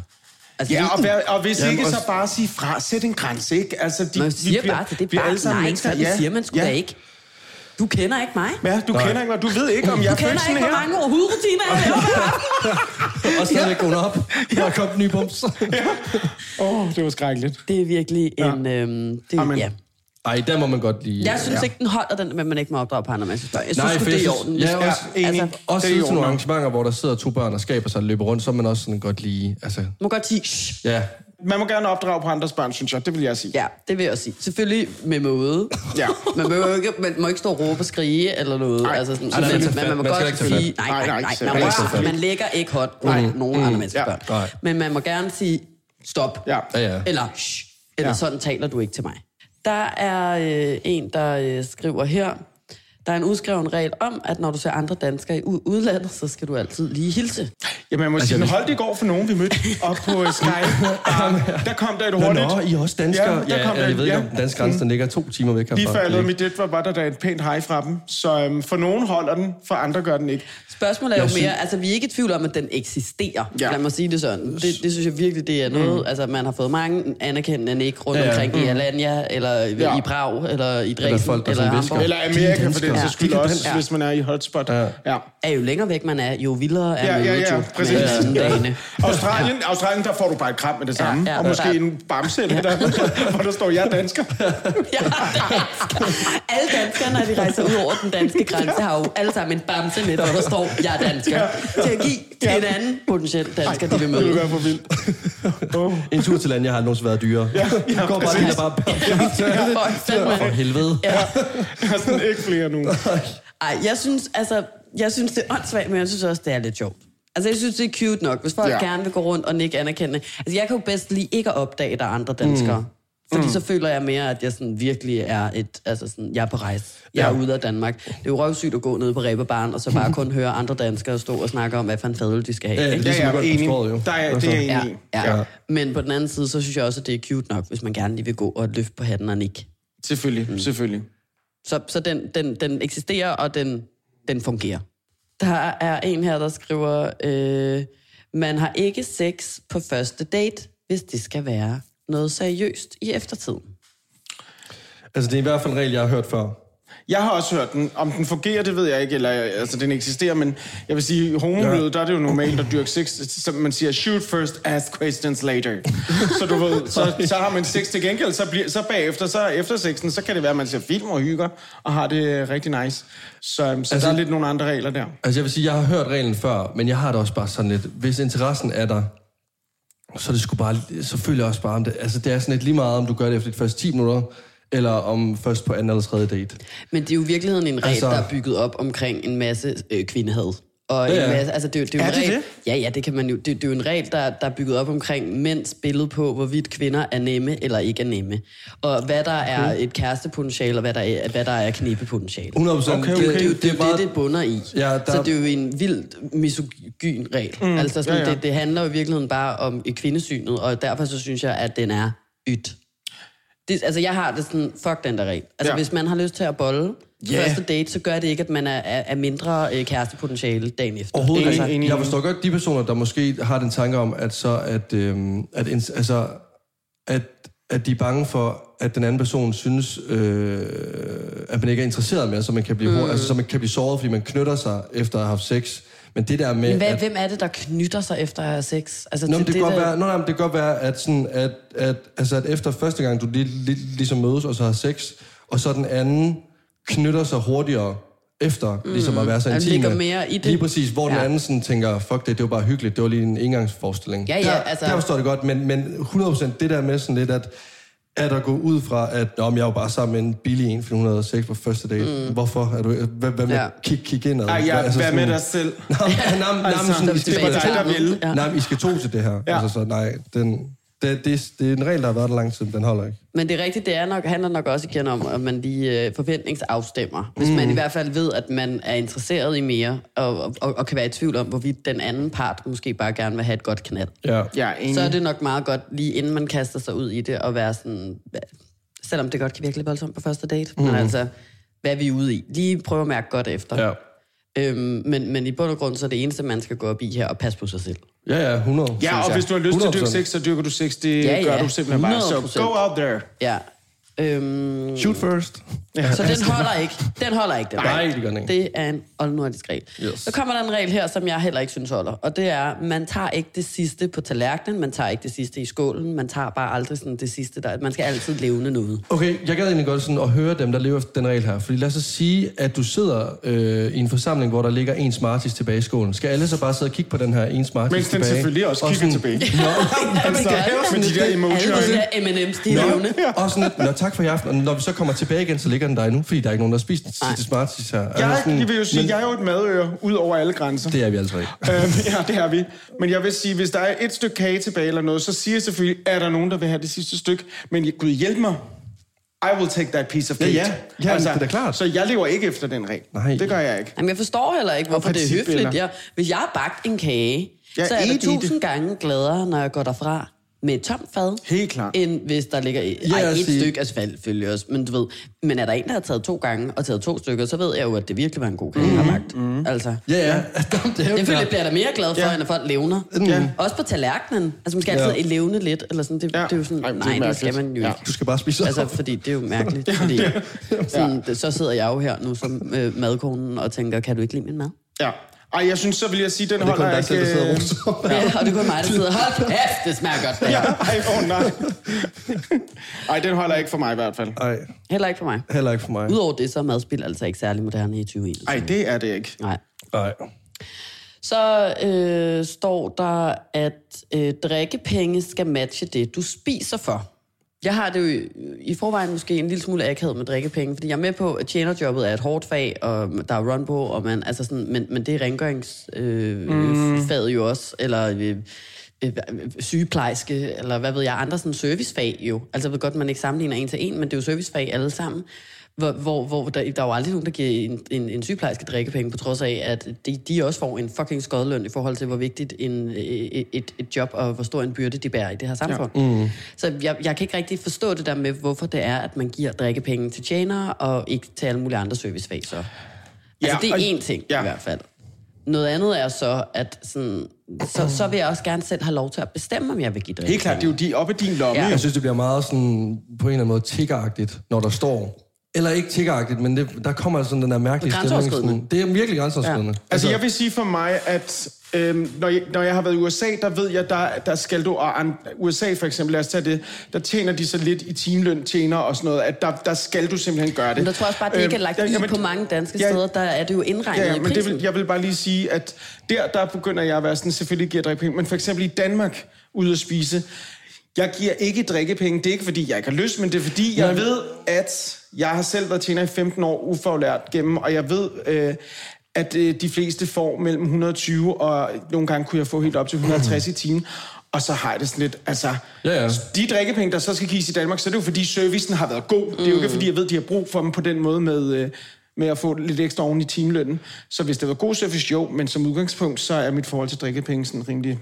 Altså, Ja, og, vær, og hvis Jamen, ikke, så bare sige fra. Sæt en grænse, ikke? Altså, de, man vi siger bliver- bare til det vi er barn, nej, mennesker. ja. siger man sgu ja. da ikke. Du kender ikke mig. Ja, du kender ikke mig. Du ved ikke, om jeg Du er kender født sådan ikke, hvor her. mange år hudrutiner jeg laver. Og stadigvæk gående op. Der er kommet nye bums. Åh, oh, det var skrækkeligt. Det er virkelig en... Øhm, det, Amen. ja. Ej, der må man godt lige... Jeg synes ja. ikke, den holder den, at man ikke må opdrage på andre mennesker. Jeg synes Nej, Nej, for det er jeg i orden. Ja, Ja, også, enig. Altså, også Det er til nogle arrangementer, hvor der sidder to børn og skaber sig og løber rundt, så er man også sådan godt lige... Altså, man må godt sige, Shh. ja. Man må gerne opdrage på andres børn, synes jeg. Det vil jeg sige. Ja, det vil jeg også sige. Selvfølgelig med måde. Ja. Man, må ikke, man må ikke stå og råbe og skrige eller noget. Nej. Altså sådan, Ej, nej, men, man men, skal- man må man godt sige, nej, nej, Nej, nej, nej, ikke man, man lægger ikke hånd på nogen andre menneskers Ja. børn. Nej. Men man må gerne sige, stop. Ja. Ja, ja. Eller, shh, eller Ja. sådan taler du ikke til mig. Der er øh, en, der øh, skriver her, der er en udskreven regel om, at når du ser andre danskere i udlandet, så skal du altid lige hilse. Jamen, jeg må Altså, sige, jeg den holdt i går for nogen, vi mødte op på øh, Skype. Ja, der kom der et Nå, hurtigt. nå, I er også danskere. Ja, Ja, der ja, kom jeg der- ved ikke, ja. om den danske grænse, den ligger to timer væk herfra. Lige før jeg lavede Det mit det, var, var der et pænt hej fra dem. Så øhm, for nogen holder den, for andre gør den ikke. Spørgsmålet er jo Jeg mere, altså vi er ikke i tvivl om, at den eksisterer. Ja. Ja. Lad mig sige det sådan. Det, det synes jeg virkelig, det er noget, mm. altså man har fået mange anerkendende ikke rundt Ja, ja, ja. omkring mm. i Alanya, eller Ja. ja. i Prag, eller i Dresden, folk, der eller, eller. Hamburg. Eller Amerika, for danskere. Den Ja. så skyld De kan også, dansk. hvis man er i hotspot. Ja. ja. Er jo længere væk man er, jo vildere er Ja, ja, mødet ja, jo præcis. med anden dagene. Australien, Australien, der får du bare et kram med det samme. Ja, ja. og måske Ja. en bamse eller der, hvor der står, jeg er dansker. Ja, dansker. Alle danskere, når de rejser ud over den danske grænse, har jo alle sammen en bamse med, hvor der står, jeg er dansker. Til at give til en anden potentiel dansker, de vil Det vil møde. være for vildt. Oh. En tur til landet har nogensinde været dyrere. Ja, ja, Du går bare lige bare... For fandme. For helvede. Ja. Jeg har sådan ikke flere nu. Ej, jeg synes, altså, jeg synes, det er åndssvagt, men jeg synes også, det er lidt sjovt. Altså, jeg synes, det er cute nok, hvis folk Ja. ja. gerne vil gå rundt og nikke anerkendende. Altså, jeg kan jo bedst lige ikke at opdage, at der er andre danskere. Mm. Fordi mm. så føler jeg mere, at jeg sådan virkelig er et, altså sådan, jeg er på rejse. Jeg er Ja. ude af Danmark. Det er jo røvsygt at gå ned på Ræberbaren, og så bare kun høre andre danskere stå og snakke om, hvad for en fadøl de skal have. Ja, ikke? Ja, Ligesom ja, godt på enig. jo. Der er, Altså. det er jeg Ja, enig i. ja. Ja. Men på den anden side, så synes jeg også, at det er cute nok, hvis man gerne lige vil gå og løfte på hatten og nikke. Selvfølgelig, mm. selvfølgelig. Så, så den, den, den eksisterer, og den, den fungerer. Der er en her, der skriver, øh, man har ikke sex på første date, hvis det skal være noget seriøst i eftertiden. Altså, det er i hvert fald en regel, jeg har hørt før. Jeg har også hørt den. Om den fungerer, det ved jeg ikke, eller altså, den eksisterer, men jeg vil sige, i ja. der er det jo normalt at dyrke sex, som man siger, shoot first, ask questions later. så du ved, så, så har man sex til gengæld, så, bliver, så bagefter, så efter sexen, så kan det være, at man ser film og hygger, og har det rigtig nice. Så, så altså, Altså- der er lidt nogle andre regler der. Altså, jeg vil sige, jeg har hørt reglen før, men jeg har det også bare sådan lidt... Hvis interessen er der, så det sgu bare... Så føler jeg også bare om det. Altså, det er sådan lidt lige meget, om du gør det efter de første 10 minutter, eller om først på anden eller tredje date. Men det er jo i virkeligheden en regel, Altså- der er bygget op omkring en masse øh, kvindehad. Og Ja, ja, ja. ja. Altså, det, er det er jo Er en det regel, det? Ja, ja, det kan man jo. Det, det er jo en regel, der, der er bygget op omkring mænds billede på, hvorvidt kvinder er nemme eller ikke er nemme. Og hvad der er et kærestepotentiale, og hvad der er, hvad der er knibepotentiale. 100 procent. Okay, okay. Det, det, er jo- det er meget- det, det bunder i. Ja, der-. Så det er jo en vildt misogyn regel. Mm, altså sådan, ja, ja. Det, det handler jo i virkeligheden bare om et kvindesynet, og derfor så synes jeg, at den er ydt. Det, altså jeg har det sådan, fuck den der regel. Altså Ja. hvis man har lyst til at bolle Ja. første date, så gør det ikke, at man er, er, er mindre øh, kærestepotentiale dagen efter. Overhovedet Altså, ikke. Jeg forstår godt de personer, der måske har den tanke om, at så at, øhm, at, altså, at, at de er bange for, at den anden person synes, øh, at man ikke er interesseret mere, så man kan blive, mm. altså, så man kan blive såret, fordi man knytter sig efter at have haft sex. Men det der med... Men hvad, at, hvem er det, der knytter sig efter at have sex? Altså, Nå, men det, kan godt der- være, nå, nej, det kan godt være, at, sådan, at, at, altså, at efter første gang, du lige, lige, ligesom mødes og så har sex, og så den anden knytter sig hurtigere efter, mm. ligesom at være så Han intime. ligger mere i det. Lige præcis, hvor ja. den anden sådan tænker, fuck det, det var bare hyggeligt, det var lige en engangsforestilling. Ja, ja, der, altså- Der forstår det godt, men, men 100% det der med sådan lidt, at at at gå ud fra, at Nå, men jeg var bare sammen med en billig en, fordi hun havde sex på første date. Mm. Hvorfor? Er du, hvad, hvad med Ja. ja. kig, kig ind? Ej, jeg er med dig selv. Nej, nej, nej, nej, Altså, I det skal to-. Ja. Til det her. Ja. Ja. Altså, så nej, den, det, det, det er en regel, der har været der lang tid, den holder ikke. Men det er rigtigt, det er nok, handler nok også igen om, at man lige øh, forventningsafstemmer. Hvis mm. man i hvert fald ved, at man er interesseret i mere, og, og, og kan være i tvivl om, hvorvidt den anden part måske bare gerne vil have et godt knald. Ja. Er enig. Så er det nok meget godt, lige inden man kaster sig ud i det, at være sådan... Selvom det godt kan virke lidt voldsomt på første date, mm. men altså, hvad er vi ude i? Lige prøve at mærke godt efter. Ja. Øhm, men, men i bund og grund, så er det eneste, man skal gå op i her, og passe på sig selv. Ja, ja, 100. Ja, og hvis du har lyst til at dyrke 100%. sex, så dyrker du sex. Det Ja, gør ja. du simpelthen bare. Så 100%. go out there. Ja. Øhm, Shoot first. Så den holder ikke. Den holder ikke, den Nej, det gør den ikke. Det er en oldnordisk regel. Yes. Så kommer der en regel her, som jeg heller ikke synes holder. Og det er, man tager ikke det sidste på tallerkenen, man tager ikke det sidste i skålen, man tager bare aldrig sådan det sidste der. Man skal altid levne noget. Okay, jeg gad egentlig godt sådan at høre dem, der lever efter den regel her. Fordi lad os så sige, at du sidder øh, i en forsamling, hvor der ligger en Smarties tilbage i skålen. Skal alle så bare sidde og kigge på den her en Smarties Mens den tilbage? selvfølgelig også Og kigger sådan- tilbage. Nå, Altså, det gør det. med de der emoji Alle de der M&M's, de er levende. Og sådan lidt, tak for i aften. Og når vi så kommer tilbage igen, så ligger den der endnu, fordi der er ikke nogen, der har spist den sidste Smarties her. Altså Jeg, sådan- jeg vil jo sige, men, jeg er jo et madøre ud over alle grænser. Det er vi altså ikke. Øhm, ja, det er vi. Men jeg vil sige, hvis der er et stykke kage tilbage eller noget, så siger jeg selvfølgelig, er der nogen, der vil have det sidste stykke. Men Gud hjælp mig. I will take that piece of Ja, cake. ja. Ja, det er klart. Så jeg lever ikke efter den regel. Nej. Det gør jeg ikke. Jamen, jeg forstår heller ikke, hvorfor det er høfligt. Jeg, hvis jeg har bagt en kage, Jeg så er er jeg det. tusind gange gladere, når jeg går derfra med et tomt fad, Helt klart. end hvis der ligger et, ej, et siger- stykke, altså selvfølgelig også, men du ved, men er der en, der har taget to gange og taget to stykker, så ved jeg jo, at det virkelig var en god kage, jeg har bagt. Mhm. Altså. Ja, ja. det er jo Jeg føler, jeg bliver da mere glad for, Ja. end at folk levner. Ja. Også på tallerkenen. Altså, man skal altid Ja. levne lidt, eller sådan. Det, Ja. det er jo sådan, det nej, det mærkeligt. skal man jo Ja. ikke. Du skal bare spise op. Altså, fordi det er jo mærkeligt. Fordi sådan, det, så sidder jeg jo her nu som øh, madkonen og tænker, kan du ikke lide min mad? Ja. Ej, jeg synes, så vil jeg sige, den det er kun holder dig selv, der sidder og ikke... roser. Ja, og det er kun mig, der sidder, hold kæft, det smager godt. Det Ja, ej, oh, nej. Ej, den holder ikke for mig i hvert fald. Nej, Heller ikke for mig. heller ikke for mig. Udover det, så er madspil altså ikke særlig moderne i 2021. Ej, det er det ikke. Nej. Nej. Så øh, står der, at øh, drikkepenge skal matche det, du spiser for. Jeg har det jo i- forvejen måske en lille smule akavet med drikkepenge, fordi jeg er med på, at tjenerjobbet er et hårdt fag, og der er run på, og man, altså sådan, men, men det er rengøringsfaget øh, faget jo også, eller øh, øh, sygeplejerske, eller hvad ved jeg, andre sådan servicefag jo. Altså jeg ved godt, man ikke sammenligner en til en, men det er jo servicefag alle sammen. Hvor, hvor, hvor der, der er jo aldrig nogen, der giver en, en, en sygeplejerske drikkepenge, på trods af, at de, de også får en fucking skodløn i forhold til, hvor vigtigt en, et, et, et job og hvor stor en byrde de bærer i det her samfund. Ja. Mm. Så jeg, jeg kan ikke rigtig forstå det der med, hvorfor det er, at man giver drikkepenge til tjenere, og ikke til alle mulige andre servicefag så. Altså, Ja, det er én ting ja. i hvert fald. Noget andet er så, at sådan, så, så vil jeg også gerne selv have lov til at bestemme, om jeg vil give drikkepenge. Helt klart, det er jo de op i din lomme. Ja. Jeg synes, det bliver meget sådan, på en eller anden måde tiggeragtigt, når der står... Eller ikke tiggeragtigt, men det, der kommer sådan den der mærkelige stemning. Sådan, det er virkelig grænseoverskridende. Ja. Altså, jeg vil sige for mig, at øhm, når, jeg, når jeg har været i USA, der ved jeg, der, der skal du, og an, USA for eksempel, lad os tage det, der tjener de så lidt i timeløn, tjener og sådan noget, at der, der skal du simpelthen gøre det. Men der tror jeg også bare, at det ikke er Øhm, lagt ja, i jamen, på mange danske ja, steder. Der er det jo indregnet Ja, ja i men det vil, jeg vil bare lige sige, at der, der begynder jeg at være sådan, selvfølgelig giver jeg drikkepenge, men for eksempel i Danmark, ude at spise, jeg giver ikke drikkepenge. Det er ikke, fordi jeg ikke har lyst, men det er, fordi jeg ved, at jeg har selv været tjener i 15 år ufaglært gennem, og jeg ved, øh, at øh, de fleste får mellem 120 og nogle gange kunne jeg få helt op til 150 i timen. Og så har jeg det sådan lidt, altså, Ja, ja. de drikkepenge, der så skal gives i Danmark, så er det jo fordi servicen har været god. Det er jo ikke fordi, jeg ved, de har brug for dem på den måde med, øh, med at få lidt ekstra oven i timelønnen. Så hvis det var god service, jo, men som udgangspunkt, så er mit forhold til drikkepenge sådan rimelig...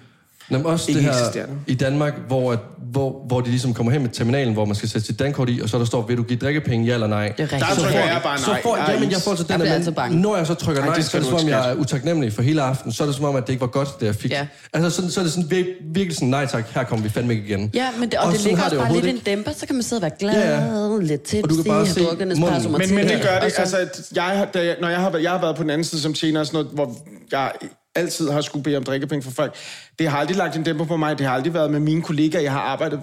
Nå, men også Ikke det her eksisterende. i Danmark, hvor, at, hvor, hvor de ligesom kommer hen med terminalen, hvor man skal sætte sit dankort i, og så der står, vil du give drikkepenge, ja eller nej? Det er rigtigt. Der Så trykker jeg bare nej. Så får, Jeg jamen, jeg får så den der, men bange. når jeg så trykker Ej, nej, det så er det som om, ikke, jeg er utaknemmelig for hele aften. Så er det som om, at det ikke var godt, det jeg fik. Ja. Altså, sådan, så er det sådan vir- virkelig sådan, nej tak, her kommer vi fandme ikke igen. Ja, men det, og, og det ligger også bare overhovedet lidt en dæmper, så kan man sidde og være glad, Ja, ja. lidt tipsy, Og du kan bare se Men, men det gør det, så- altså, at jeg, har- da når jeg har, været- jeg har været på den anden side som tjener og sådan noget, hvor jeg altid har skulle bede om drikkepenge for folk. Det har aldrig lagt en dæmper på mig. Det har aldrig været med mine kollegaer, jeg har arbejdet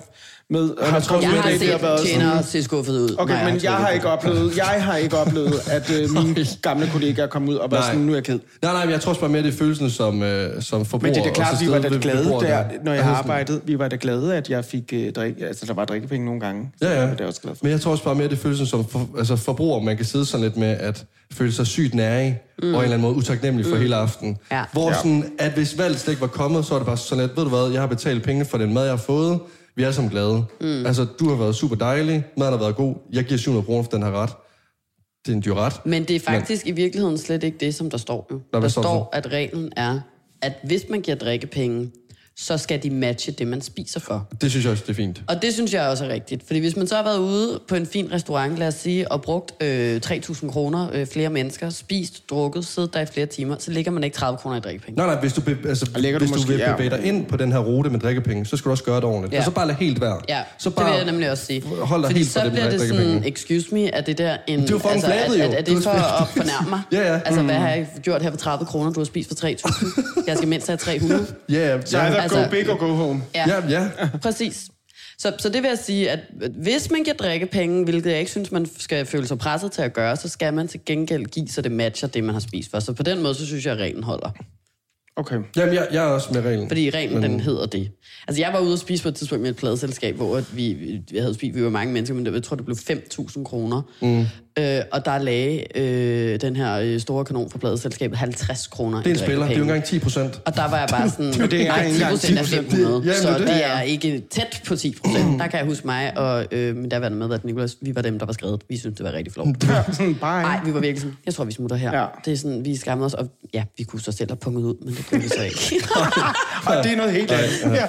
med. Og jeg tror, Jeg har det har været set sådan- tjenere se skuffet ud. Okay, men jeg trykket har ikke oplevet, jeg har ikke oplevet, at øh, mine gamle kollegaer kom ud og var Nej. sådan, nu er jeg ked. Nej, nej, men jeg tror også bare mere, det er følelsen som, øh, som forbruger. Men det er klart, vi var da glade der, når jeg arbejdet. Vi var da glade, at jeg fik øh, drik, altså der var drikkepenge nogle gange. Ja, ja. Det er jeg også glad for. Men jeg tror også bare mere, det er følelsen som for, altså forbruger, man kan sidde sådan lidt med at føle sig sygt nærig, mm. og en eller anden måde utaknemmelig for hele aftenen. Ja. Hvor sådan, at hvis valget slet ikke var kommet, så er det bare sådan lidt, ved du hvad, jeg har betalt penge for den mad, jeg har fået, vi er sammen glade. Mm. Altså, du har været super dejlig, maden har været god, jeg giver 700 kroner for den her ret. Det er en dyr ret. Men det er faktisk i virkeligheden slet ikke det, som der står. Jo. Der står der står, at reglen er, at hvis man giver drikkepenge, så skal de matche det, man spiser for. Det synes jeg også, det er fint. Og det synes jeg også er rigtigt. Fordi hvis man så har været ude på en fin restaurant, lad os sige, og brugt øh, 3.000 kroner, øh, flere mennesker, spist, drukket, siddet der i flere timer, så ligger man ikke 30 kroner i drikkepenge. Nej, nej, hvis du, be, altså, du hvis du måske- vil ja. bevæge dig ind på den her rute med drikkepenge, så skal du også gøre det ordentligt. Ja. Ja. Og så bare lad helt være. Ja, så det vil jeg nemlig også sige. Hold dig Fordi helt fra så det med bliver det drikkepenge. sådan, excuse me, er det der en... Det er jo fucking altså, flabet, er, jo. er, er Du det for at fornærme mig? Ja, ja. Altså, hvad har jeg gjort her for 30 kroner? Du har spist for 3.000. Jeg skal mindst have 300. Ja, ja, Så ja. Altså- go big or go home. Ja, ja, ja. præcis. Så, så det vil jeg sige, at hvis man giver drikkepenge, hvilket jeg ikke synes, man skal føle sig presset til at gøre, så skal man til gengæld give, så det matcher det, man har spist for. Så på den måde, så synes jeg, at reglen holder. Okay. Jamen, jeg, jeg er også med reglen. Fordi reglen, den hedder det. Altså, jeg var ude og spise på et tidspunkt med et pladeselskab, hvor at vi, vi havde spist, vi var mange mennesker, men det, jeg tror, det blev 5.000 kroner. Mm. Øh, og der lagde øh, den her øh, store kanon fra pladeselskabet 50 kroner Det er en spiller. Det er jo ikke engang 10 procent. Og der var jeg bare sådan, det er nej, ikke 10 engang procent er 10%. 500, Det- ja, så det- det er ikke tæt på 10 procent. Der kan jeg huske mig og øh, min daværende med, at Nicolas, vi var dem, der var skrevet. Vi synes det var rigtig flot. Nej, vi var virkelig sådan, jeg tror, vi smutter her. Ja. Det er sådan, vi skammede os, og ja, vi kunne så selv have punget ud, men det gjorde vi så ikke. Og det er noget helt andet. Ja.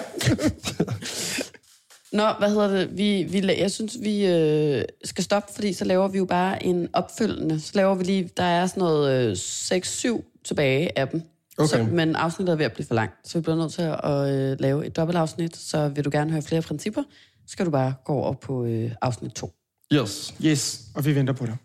Nå, hvad hedder det? Vi, vi, jeg synes, vi øh, skal stoppe, fordi så laver vi jo bare en opfølgende. Så laver vi lige, der er sådan noget øh, 6-7 tilbage af dem. Okay. Så, men afsnittet er ved at blive for langt, så vi bliver nødt til at øh, lave et dobbeltafsnit. Så vil du gerne høre flere principper, så skal du bare gå over på øh, afsnit 2. Yes. Yes, og vi venter på dig.